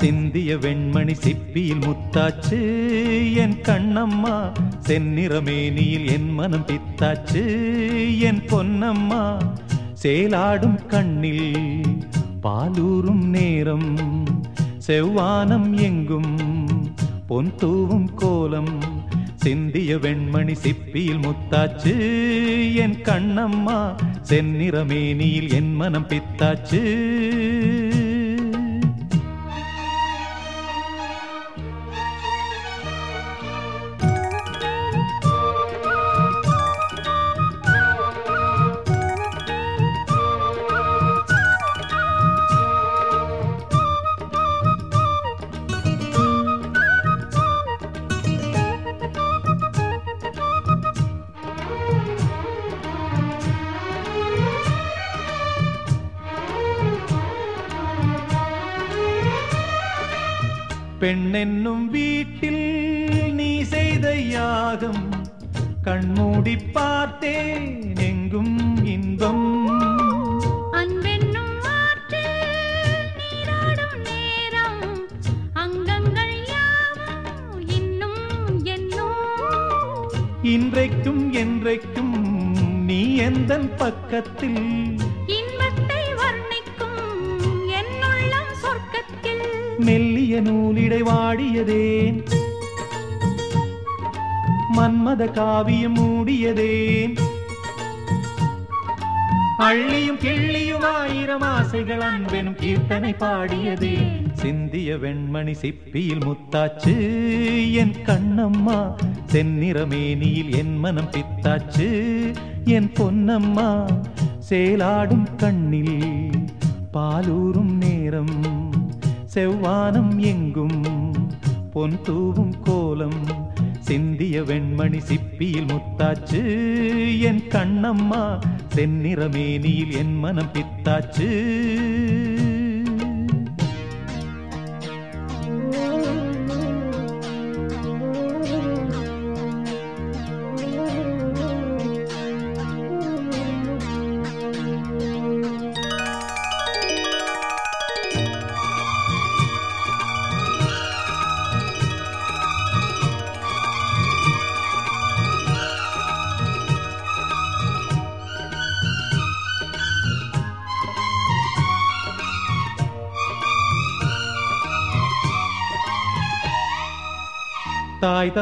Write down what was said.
சிந்திய வெண்மணி சிப்பியில் முத்தாச்சு என் கண்ணம்மா செந்நிறமேனியில் என் மனம் பித்தாச்சு என் பொன்னம்மா சேலாடும் கண்ணில் பாலூரும் நேரம் செவ்வானம் எங்கும் பொன் தூவும் கோலம். சிந்திய வெண்மணி சிப்பியில் முத்தாச்சு என் கண்ணம்மா செந்நிறமேனியில் என் மனம் பித்தாச்சு பெண்ணென்னும் வீட்டில் நீ செய்த யாகம் கண்மூடி பார்த்தேன் எங்கும் இன்பம். இன்றைக்கும் என்றைக்கும் நீ எந்தன் பக்கத்தில் மெல்லிய நூலிடை வாடியதேன். மன்மத காவியம் மூடியதேன். அள்ளியும் கிள்ளியும் ஆயிரம் ஆசைகள் அன்பெனும் கீர்த்தனை பாடியதே சிந்திய வெண்மணி சிப்பியில் முத்தாச்சு என் கண்ணம்மா செந்நிறமேனியில் என் மனம் பித்தாச்சு என் பொன்னம்மா சேலாடும் கண்ணில் பாலூரும் நேரம். செவ்வானம் எங்கும் பொன் தூவும் கோலம் சிந்திய வெண்மணி சிப்பியில் முத்தாச்சு என் கண்ணம்மா செந்நிறமேனியில் என் மனம் பித்தாச்சு. 大灯